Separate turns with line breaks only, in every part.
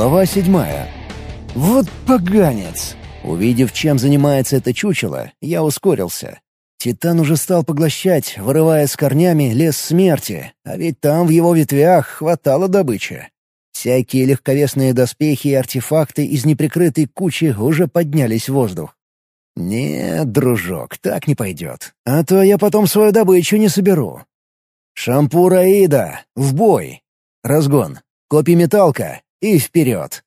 Глава седьмая. Вот поганец! Увидев, чем занимается это чучело, я ускорился. Титан уже стал поглощать, вырывая с корнями лес смерти, а ведь там в его ветвях хватало добычи. Всякие легковесные доспехи и артефакты из неприкрытой кучи уже поднялись в воздух. «Нет, дружок, так не пойдет. А то я потом свою добычу не соберу». «Шампур Аида! В бой!» Разгон. Копи металка. И вперед.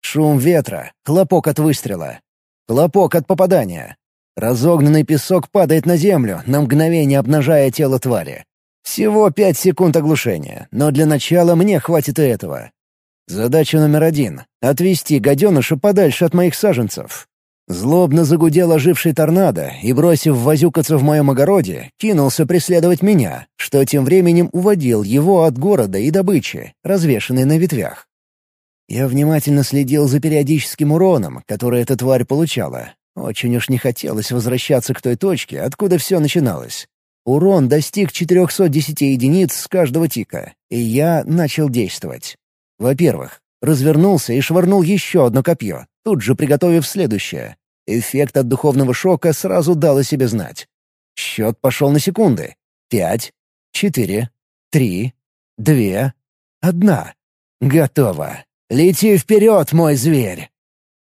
Шум ветра. Хлопок от выстрела. Хлопок от попадания. Разогнанный песок падает на землю, на мгновение обнажая тело твари. Всего пять секунд оглушения, но для начала мне хватит и этого. Задача номер один — отвести гаденыша подальше от моих саженцев. Злобно загудел оживший торнадо и, бросив возюкаться в моем огороде, кинулся преследовать меня, что тем временем уводил его от города и добычи, развешанной на ветвях. Я внимательно следил за периодическим уроном, который эта тварь получала. Очень уж не хотелось возвращаться к той точке, откуда все начиналось. Урон достиг 410 единиц с каждого тика, и я начал действовать. Во-первых, развернулся и швырнул еще одно копье, тут же приготовив следующее. Эффект от духовного шока сразу дал о себе знать. Счет пошел на секунды. Пять, четыре, три, две, одна. Готово. Лети вперед, мой зверь!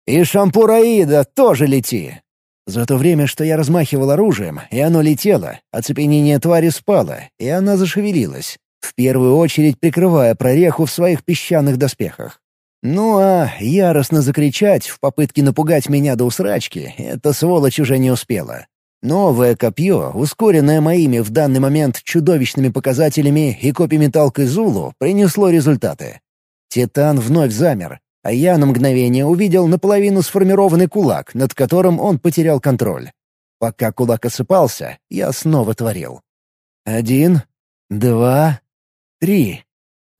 И шампураида тоже лети! За то время, что я размахивал оружием, и оно летело, оцепенение твари спало, и она зашевелилась, в первую очередь прикрывая прореху в своих песчаных доспехах. Ну а яростно закричать в попытке напугать меня до усрачки эта сволочь уже не успела. Новое копье, ускоренное моими в данный момент чудовищными показателями и копиями Талкой Зулу, принесло результаты. Титан вновь замер, а я на мгновение увидел наполовину сформированный кулак, над которым он потерял контроль. Пока кулак осыпался, я снова творил. Один, два, три.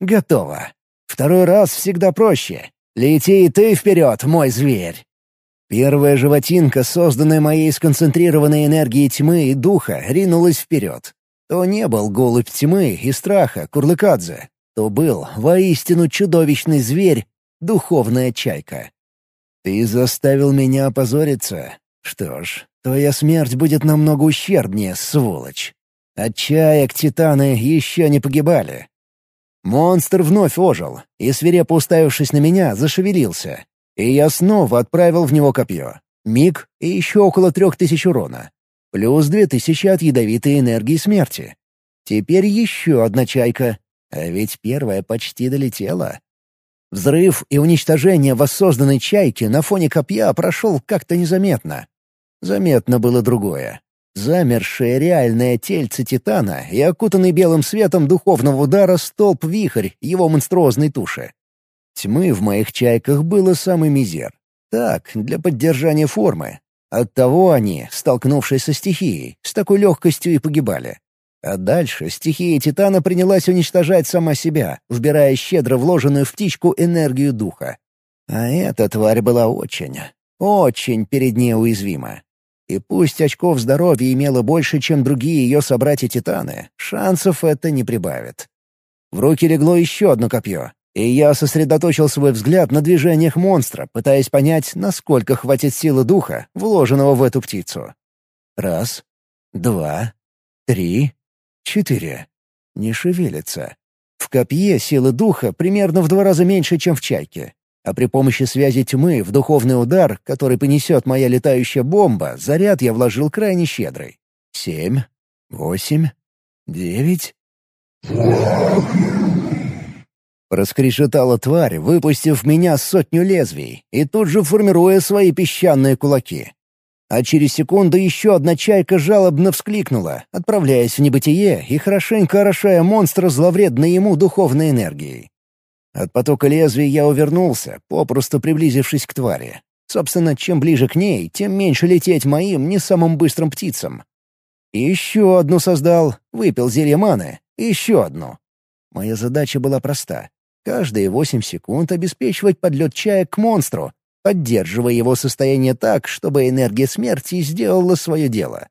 Готово. Второй раз всегда проще. Лети и ты вперед, мой зверь. Первая животинка, созданная моей сконцентрированной энергией тьмы и духа, ринулась вперед. То не был голубь тьмы и страха Курлыкадзе, то был воистину чудовищный зверь, духовная чайка. Ты заставил меня опозориться. Что ж, твоя смерть будет намного ущербнее, сволочь. От чаек титаны еще не погибали, Монстр вновь ожил и, свирепо уставившись на меня, зашевелился. И я снова отправил в него копье. Миг и еще около трех тысяч урона. Плюс две тысячи от ядовитой энергии смерти. Теперь еще одна чайка. А ведь первая почти долетела. Взрыв и уничтожение воссозданной чайки на фоне копья прошел как-то незаметно. Заметно было другое. Замершее реальное тельце Титана и окутанный белым светом духовного удара столб-вихрь его монструозной туши. Тьмы в моих чайках было самый мизер. Так, для поддержания формы. Оттого они, столкнувшись со стихией, с такой легкостью и погибали. А дальше стихия Титана принялась уничтожать сама себя, вбирая щедро вложенную в птичку энергию духа. А эта тварь была очень, очень перед ней уязвима. И пусть очков здоровья имела больше, чем другие ее собратья-титаны, шансов это не прибавит. В руки легло еще одно копье, и я сосредоточил свой взгляд на движениях монстра, пытаясь понять, насколько хватит силы духа, вложенного в эту птицу. Раз, два, три, четыре. Не шевелится. В копье силы духа примерно в два раза меньше, чем в чайке. А при помощи связи тьмы в духовный удар, который понесет моя летающая бомба, заряд я вложил крайне щедрый. Семь, восемь, девять... Раскрешетала тварь, выпустив в меня сотню лезвий, и тут же формируя свои песчаные кулаки. А через секунду еще одна чайка жалобно вскликнула, отправляясь в небытие и хорошенько орошая монстра зловредной ему духовной энергией. От потока лезвий я увернулся, попросту приблизившись к твари. Собственно, чем ближе к ней, тем меньше лететь моим не самым быстрым птицам. еще одну создал, выпил зелье маны, еще одну. Моя задача была проста. Каждые восемь секунд обеспечивать подлет чаек к монстру, поддерживая его состояние так, чтобы энергия смерти сделала свое дело.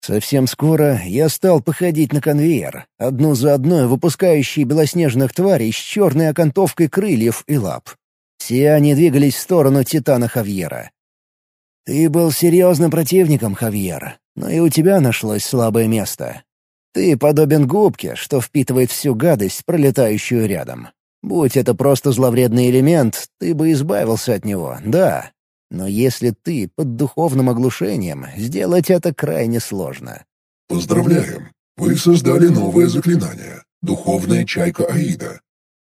Совсем скоро я стал походить на конвейер, одну за одной выпускающий белоснежных тварей с черной окантовкой крыльев и лап. Все они двигались в сторону Титана Хавьера. «Ты был серьезным противником, Хавьер, но и у тебя нашлось слабое место. Ты подобен губке, что впитывает всю гадость, пролетающую рядом. Будь это просто зловредный элемент, ты бы избавился от него, да. Но если ты под духовным оглушением, сделать это крайне сложно.
Поздравляем! Вы создали новое заклинание — Духовная Чайка Аида.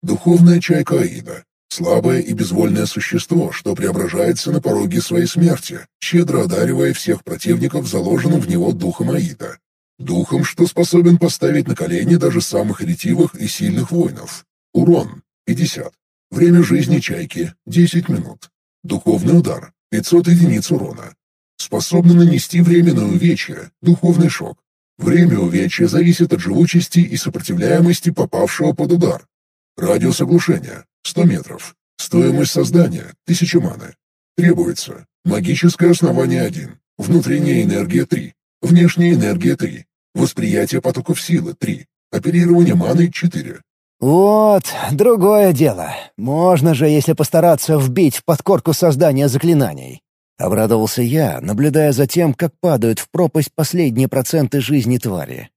Духовная Чайка Аида — слабое и безвольное существо, что преображается на пороге своей смерти, щедро одаривая всех противников заложенным в него духом Аида. Духом, что способен поставить на колени даже самых ретивых и сильных воинов. Урон — 50. Время жизни чайки — 10 минут. Духовный удар — 500 единиц урона. Способна нанести временное увечье, духовный шок. Время увечья зависит от живучести и сопротивляемости попавшего под удар. Радиус оглушения — 100 метров. Стоимость создания — 1000 маны. Требуется магическое основание 1, внутренняя энергия 3, внешняя энергия 3, восприятие потоков силы 3, оперирование маны 4,
«Вот, другое дело. Можно же, если постараться, вбить в подкорку создания заклинаний». Обрадовался я, наблюдая за тем, как падают в пропасть последние проценты жизни твари.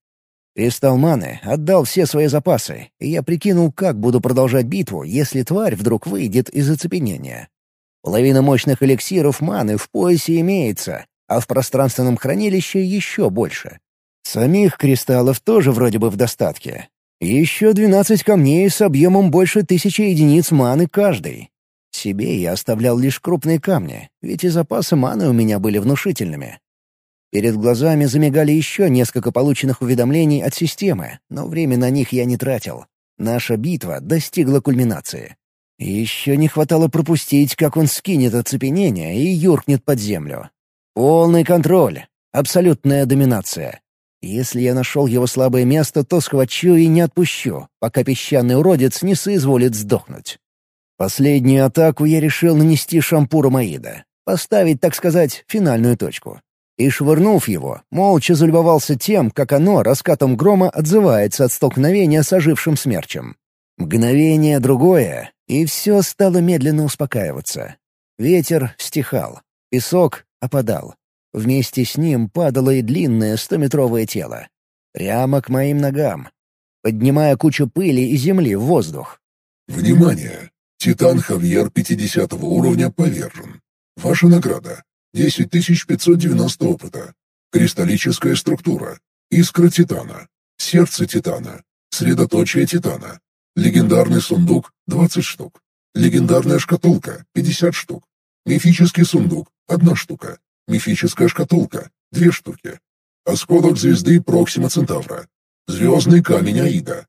Маны отдал все свои запасы, и я прикинул, как буду продолжать битву, если тварь вдруг выйдет из оцепенения. Половина мощных эликсиров маны в поясе имеется, а в пространственном хранилище еще больше. Самих кристаллов тоже вроде бы в достатке, еще двенадцать камней с объемом больше тысячи единиц маны каждый. Себе я оставлял лишь крупные камни, ведь и запасы маны у меня были внушительными. Перед глазами замигали еще несколько полученных уведомлений от системы, но время на них я не тратил. Наша битва достигла кульминации. Еще не хватало пропустить, как он скинет оцепенение и юркнет под землю. Полный контроль, абсолютная доминация. Если я нашел его слабое место, то схвачу и не отпущу, пока песчаный уродец не соизволит сдохнуть. Последнюю атаку я решил нанести шампуру Маида. Поставить, так сказать, финальную точку. И, швырнув его, молча залюбовался тем, как оно раскатом грома отзывается от столкновения с ожившим смерчем. Мгновение другое, и все стало медленно успокаиваться. Ветер стихал, песок опадал. Вместе с ним падало и длинное стометровое тело. Прямо к моим ногам, поднимая кучу пыли и земли в воздух.
«Внимание! Титан Хавьер 50 уровня повержен. Ваша награда — 10590 опыта. Кристаллическая структура. Искра Титана. Сердце Титана. Средоточие Титана. Легендарный сундук — 20 штук. Легендарная шкатулка — 50 штук. Мифический сундук — 1 штука. Мифическая шкатулка — две штуки. Осколок звезды Проксима Центавра. Звездный камень Аида.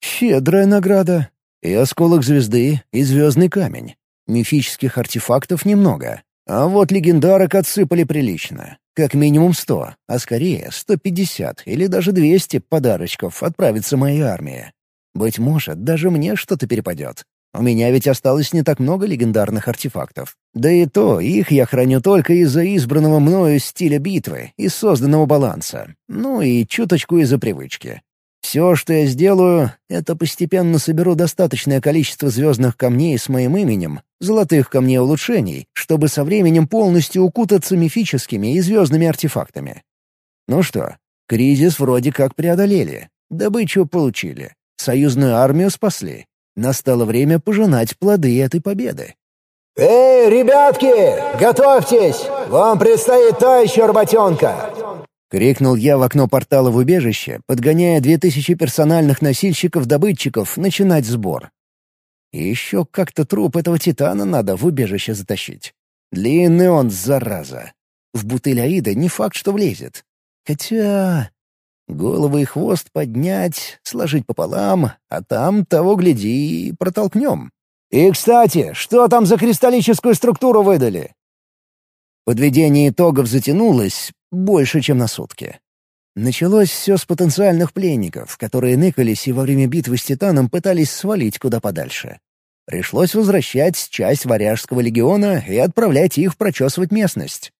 Щедрая награда. И осколок звезды, и звездный камень. Мифических артефактов немного. А вот легендарок отсыпали прилично. Как минимум сто, а скорее сто пятьдесят или даже двести подарочков отправится моей армии. Быть может, даже мне что-то перепадет. У меня ведь осталось не так много легендарных артефактов. Да и то, их я храню только из-за избранного мною стиля битвы и созданного баланса. Ну и чуточку из-за привычки. Все, что я сделаю, это постепенно соберу достаточное количество звездных камней с моим именем, золотых камней улучшений, чтобы со временем полностью укутаться мифическими и звездными артефактами. Ну что, кризис вроде как преодолели, добычу получили, союзную армию спасли. Настало время пожинать плоды этой победы.
«Эй, ребятки, готовьтесь! Вам предстоит та еще работенка!»
Крикнул я в окно портала в убежище, подгоняя две тысячи персональных носильщиков-добытчиков начинать сбор. И еще как-то труп этого титана надо в убежище затащить. Длинный он, зараза. В бутыль Аида не факт, что влезет. Хотя... Головы и хвост поднять, сложить пополам, а там, того гляди, протолкнем. И, кстати, что там за кристаллическую структуру выдали? Подведение итогов затянулось больше, чем на сутки. Началось все с потенциальных пленников, которые ныкались и во время битвы с Титаном пытались свалить куда подальше. Пришлось возвращать часть варяжского легиона и отправлять их прочесывать местность.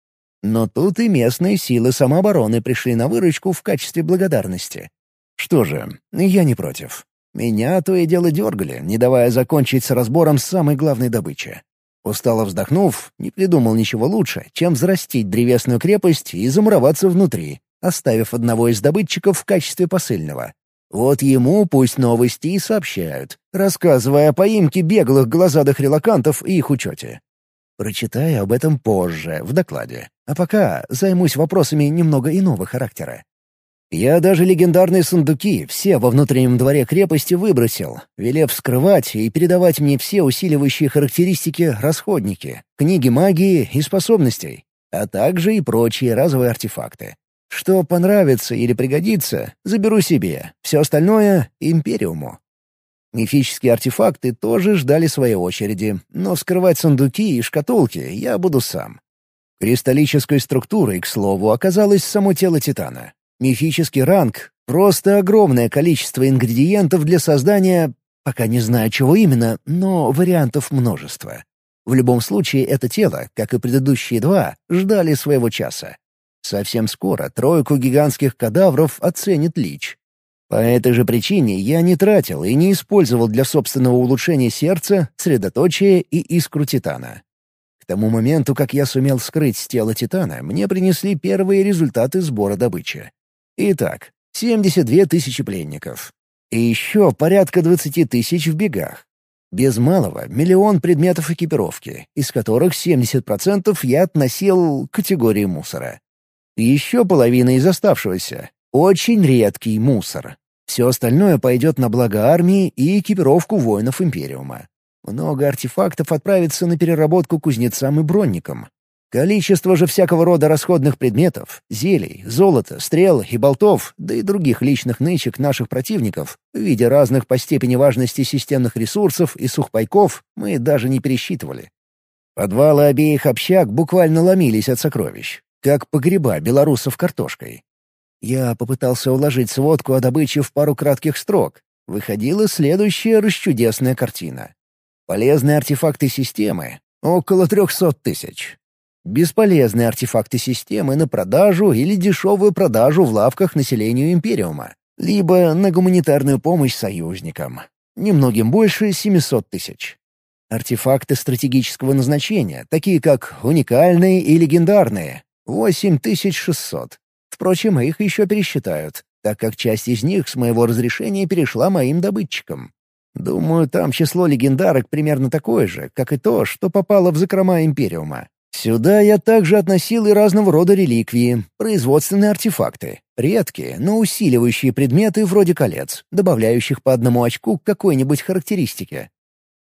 Но тут и местные силы самообороны пришли на выручку в качестве благодарности. Что же, я не против. Меня то и дело дергали, не давая закончить с разбором самой главной добычи. Устало вздохнув, не придумал ничего лучше, чем взрастить древесную крепость и замуроваться внутри, оставив одного из добытчиков в качестве посыльного. Вот ему пусть новости и сообщают, рассказывая о поимке беглых глазадых релакантов и их учете. Прочитаю об этом позже, в докладе. А пока займусь вопросами немного иного характера. Я даже легендарные сундуки все во внутреннем дворе крепости выбросил, велев скрывать и передавать мне все усиливающие характеристики расходники, книги магии и способностей, а также и прочие разовые артефакты. Что понравится или пригодится, заберу себе, все остальное — Империуму. Мифические артефакты тоже ждали своей очереди, но вскрывать сундуки и шкатулки я буду сам. Кристаллической структурой, к слову, оказалось само тело Титана. Мифический ранг — просто огромное количество ингредиентов для создания, пока не знаю чего именно, но вариантов множество. В любом случае, это тело, как и предыдущие два, ждали своего часа. Совсем скоро тройку гигантских кадавров оценит Лич. По этой же причине я не тратил и не использовал для собственного улучшения сердца, средоточия и искру Титана. Тому моменту, как я сумел скрыть с Титана, мне принесли первые результаты сбора добычи. Итак, 72 тысячи пленников. И еще порядка 20 тысяч в бегах. Без малого — миллион предметов экипировки, из которых 70% я относил к категории мусора. Еще половина из оставшегося — очень редкий мусор. Все остальное пойдет на благо армии и экипировку воинов Империума. Много артефактов отправится на переработку кузнецам и бронникам. Количество же всякого рода расходных предметов, зелий, золота, стрел и болтов, да и других личных нычек наших противников, в виде разных по степени важности системных ресурсов и сухпайков, мы даже не пересчитывали. Подвалы обеих общак буквально ломились от сокровищ, как погреба белорусов картошкой. Я попытался уложить сводку о добыче в пару кратких строк. Выходила следующая расчудесная картина. Полезные артефакты системы — около трехсот тысяч. Бесполезные артефакты системы на продажу или дешевую продажу в лавках населению Империума, либо на гуманитарную помощь союзникам. Немногим больше 700 тысяч. Артефакты стратегического назначения, такие как уникальные и легендарные — 8600. Впрочем, их еще пересчитают, так как часть из них с моего разрешения перешла моим добытчикам. Думаю, там число легендарок примерно такое же, как и то, что попало в закрома Империума. Сюда я также относил и разного рода реликвии, производственные артефакты, редкие, но усиливающие предметы вроде колец, добавляющих по одному очку к какой-нибудь характеристике.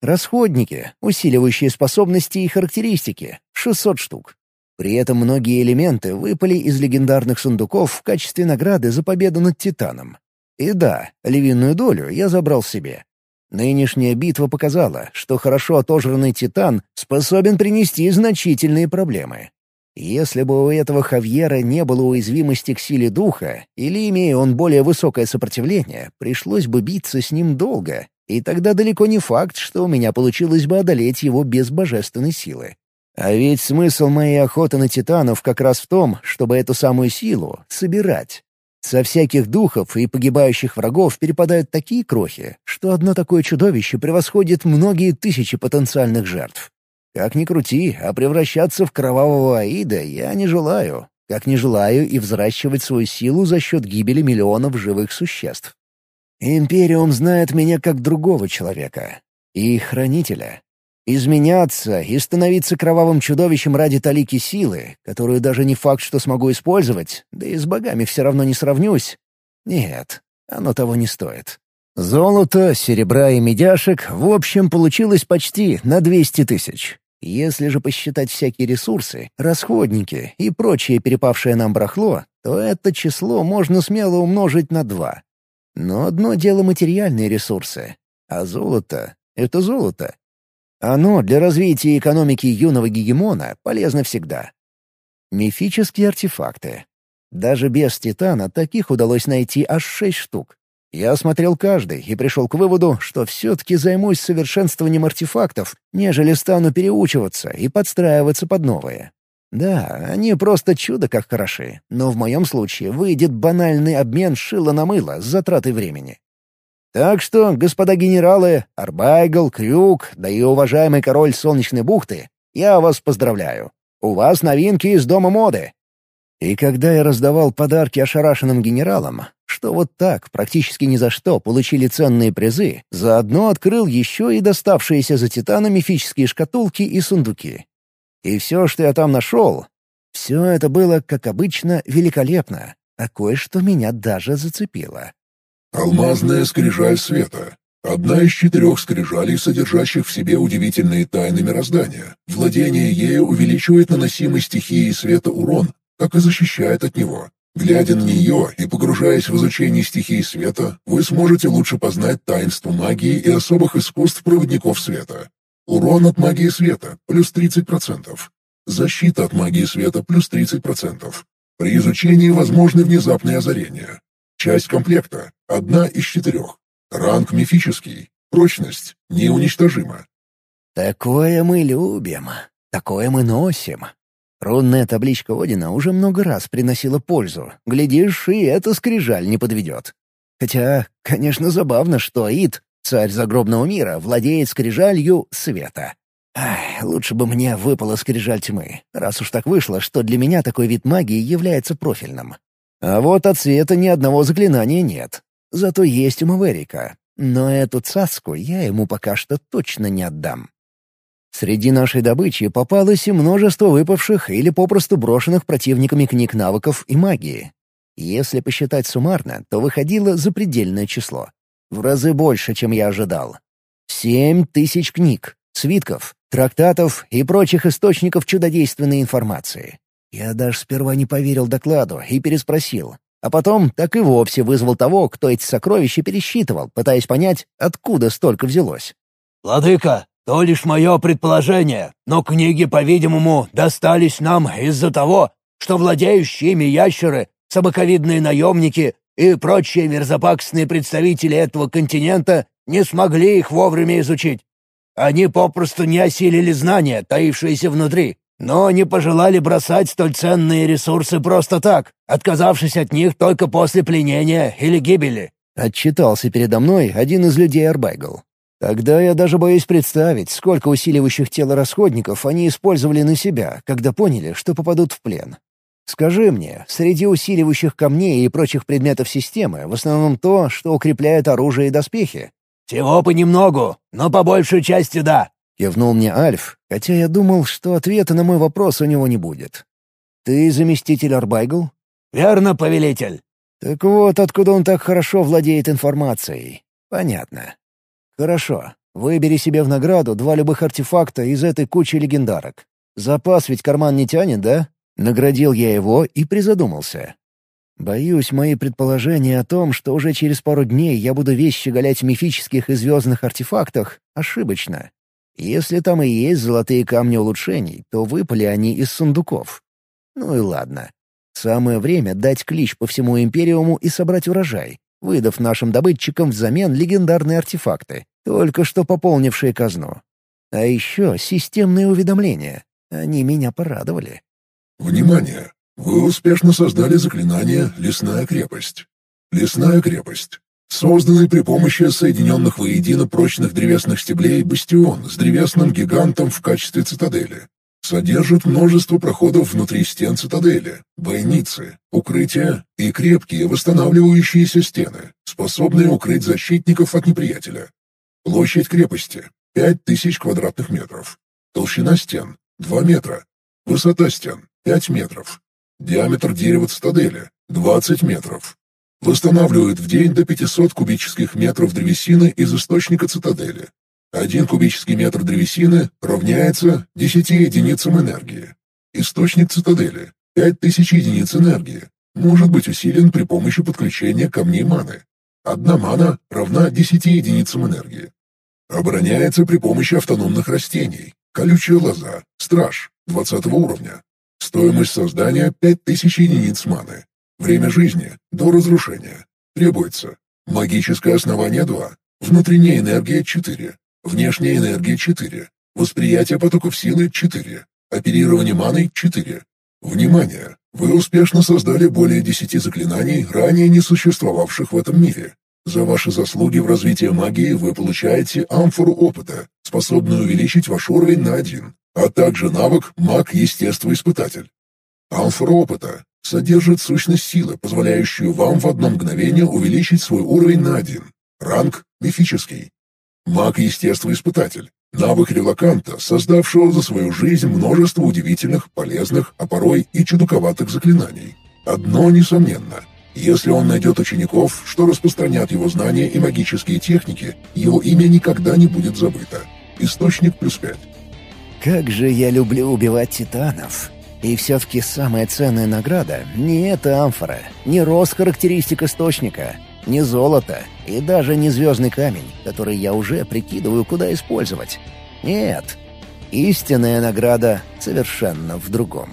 Расходники, усиливающие способности и характеристики — 600 штук. При этом многие элементы выпали из легендарных сундуков в качестве награды за победу над Титаном. И да, львиную долю я забрал себе. Нынешняя битва показала, что хорошо отожранный Титан способен принести значительные проблемы. Если бы у этого Хавьера не было уязвимости к силе духа, или имея он более высокое сопротивление, пришлось бы биться с ним долго, и тогда далеко не факт, что у меня получилось бы одолеть его без божественной силы. А ведь смысл моей охоты на титанов как раз в том, чтобы эту самую силу собирать. Со всяких духов и погибающих врагов перепадают такие крохи, что одно такое чудовище превосходит многие тысячи потенциальных жертв. Как ни крути, а превращаться в кровавого Аида я не желаю, как не желаю и взращивать свою силу за счет гибели миллионов живых существ. Империум знает меня как другого человека и хранителя. Изменяться и становиться кровавым чудовищем ради талики силы, которую даже не факт, что смогу использовать, да и с богами все равно не сравнюсь. Нет, оно того не стоит. Золото, серебра и медяшек в общем получилось почти на 200 тысяч. Если же посчитать всякие ресурсы, расходники и прочее перепавшее нам барахло, то это число можно смело умножить на два. Но одно дело материальные ресурсы, а золото — это золото. Оно для развития экономики юного гегемона полезно всегда. Мифические артефакты. Даже без Титана таких удалось найти аж шесть штук. Я осмотрел каждый и пришел к выводу, что все-таки займусь совершенствованием артефактов, нежели стану переучиваться и подстраиваться под новые. Да, они просто чудо как хороши, но в моем случае выйдет банальный обмен шила на мыло с затратой времени. Так что, господа генералы, Арбайгл, Крюк, да и уважаемый король Солнечной бухты, я вас поздравляю. У вас новинки из Дома моды. И когда я раздавал подарки ошарашенным генералам, что вот так, практически ни за что, получили ценные призы, заодно открыл еще и доставшиеся за Титана мифические шкатулки и сундуки. И все, что я там нашел, все это было, как обычно, великолепно, а кое-что меня даже зацепило.
Алмазная скрижаль света. Одна из четырех скрижалей, содержащих в себе удивительные тайны мироздания. Владение ею увеличивает наносимый стихией света урон как и защищает от него. Глядя на нее и погружаясь в изучение стихии света, вы сможете лучше познать таинство магии и особых искусств проводников света. Урон от магии света – плюс 30%. Защита от магии света – плюс 30%. При изучении возможны внезапные озарения. Часть комплекта – одна из четырех. Ранг мифический. Прочность неуничтожима.
Такое мы любим. Такое мы носим. Рунная табличка Одина уже много раз приносила пользу. Глядишь, и эта скрижаль не подведет. Хотя, конечно, забавно, что Аид, царь загробного мира, владеет скрижалью света. Ай, лучше бы мне выпала скрижаль тьмы, раз уж так вышло, что для меня такой вид магии является профильным. А вот от света ни одного заклинания нет. Зато есть у Маверика. Но эту цаску я ему пока что точно не отдам. Среди нашей добычи попалось и множество выпавших или попросту брошенных противниками книг навыков и магии. Если посчитать суммарно, то выходило запредельное число. В разы больше, чем я ожидал. Семь тысяч книг, свитков, трактатов и прочих источников чудодейственной информации. Я даже сперва не поверил докладу и переспросил. А потом так и вовсе вызвал того, кто эти сокровища пересчитывал, пытаясь понять, откуда столько взялось.
«Владыка, то лишь мое предположение, но книги, по-видимому, достались нам из-за того, что владеющие ими ящеры, собаковидные наемники и прочие мерзопакостные представители этого континента не смогли их вовремя изучить. Они попросту не осилили знания, таившиеся внутри, но не пожелали бросать столь ценные ресурсы просто так, отказавшись от них только после пленения или гибели».
Отчитался передо мной один из людей Арбайгл. Тогда я даже боюсь представить, сколько усиливающих тело расходников они использовали на себя, когда поняли, что попадут в плен. Скажи мне, среди усиливающих камней и прочих предметов системы в основном то, что укрепляет оружие и доспехи?
«Всего понемногу, но по большей части да», —
кивнул мне Альф, хотя я думал, что ответа на мой вопрос у него не будет. «Ты заместитель Арбайгл?»
«Верно, повелитель».
«Так вот, откуда он так хорошо владеет информацией. Понятно. «Хорошо. Выбери себе в награду два любых артефакта из этой кучи легендарок. Запас ведь карман не тянет, да?» Наградил я его и призадумался. Боюсь, мои предположения о том, что уже через пару дней я буду весь щеголять в мифических и звездных артефактах, ошибочно. Если там и есть золотые камни улучшений, то выпали они из сундуков. Ну и ладно. Самое время дать клич по всему Империуму и собрать урожай, выдав нашим добытчикам взамен легендарные артефакты только что пополнившие казну. А еще системные уведомления. Они меня порадовали.
«Внимание! Вы успешно создали заклинание «Лесная крепость». «Лесная крепость» созданный при помощи соединенных воедино прочных древесных стеблей бастион с древесным гигантом в качестве цитадели. Содержит множество проходов внутри стен цитадели, бойницы, укрытия и крепкие восстанавливающиеся стены, способные укрыть защитников от неприятеля. Площадь крепости — 5000 квадратных метров. Толщина стен — 2 метра. Высота стен — 5 метров. Диаметр дерева цитадели — 20 метров. Восстанавливает в день до 500 кубических метров древесины из источника цитадели. Один кубический метр древесины равняется 10 единицам энергии. Источник цитадели — 5000 единиц энергии. Может быть усилен при помощи подключения камней маны. Одна мана равна 10 единицам энергии. Обороняется при помощи автономных растений. Колючая лоза. Страж. 20 уровня. Стоимость создания 5000 единиц маны. Время жизни до разрушения. Требуется. Магическое основание 2. Внутренняя энергия 4. Внешняя энергия 4. Восприятие потоков силы 4. Оперирование маной 4. Внимание! Вы успешно создали более десяти заклинаний, ранее не существовавших в этом мире. За ваши заслуги в развитии магии вы получаете амфору опыта, способную увеличить ваш уровень на один, а также навык «Маг-естествоиспытатель». Амфора опыта содержит сущность силы, позволяющую вам в одно мгновение увеличить свой уровень на один. Ранг – мифический. Маг-естествоиспытатель – навык релаканта, создавшего за свою жизнь множество удивительных, полезных, а порой и чудаковатых заклинаний. Одно несомненно – если он найдет учеников, что распространят его знания и магические техники, его имя никогда не будет забыто. Источник плюс пять.
Как же я люблю убивать титанов. И все-таки самая ценная награда — не эта амфора, не рост характеристик источника, не золото и даже не звездный камень, который я уже прикидываю, куда использовать. Нет, истинная награда совершенно в другом.